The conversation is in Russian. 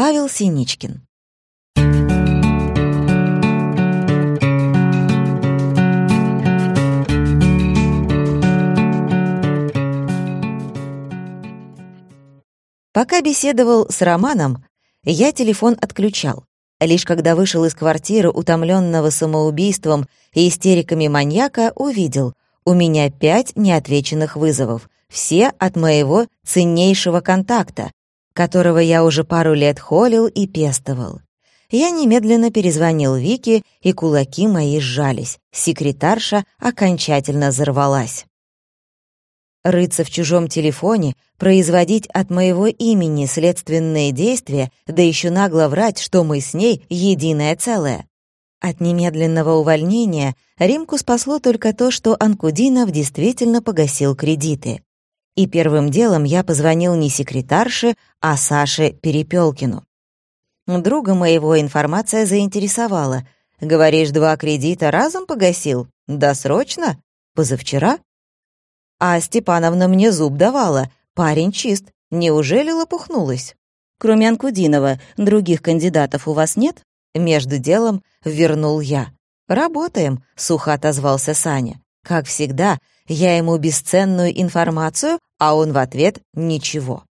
Павел Синичкин. Пока беседовал с Романом, я телефон отключал. Лишь когда вышел из квартиры, утомленного самоубийством и истериками маньяка, увидел, у меня пять неотвеченных вызовов, все от моего ценнейшего контакта, которого я уже пару лет холил и пестовал. Я немедленно перезвонил Вике, и кулаки мои сжались. Секретарша окончательно взорвалась рыться в чужом телефоне, производить от моего имени следственные действия, да еще нагло врать, что мы с ней единое целое. От немедленного увольнения Римку спасло только то, что Анкудинов действительно погасил кредиты. И первым делом я позвонил не секретарше, а Саше Перепелкину. Друга моего информация заинтересовала. «Говоришь, два кредита разом погасил? Досрочно? Позавчера?» А Степановна мне зуб давала. Парень чист. Неужели лопухнулась? Кроме Анкудинова, других кандидатов у вас нет? Между делом вернул я. «Работаем», — сухо отозвался Саня. Как всегда, я ему бесценную информацию, а он в ответ — ничего.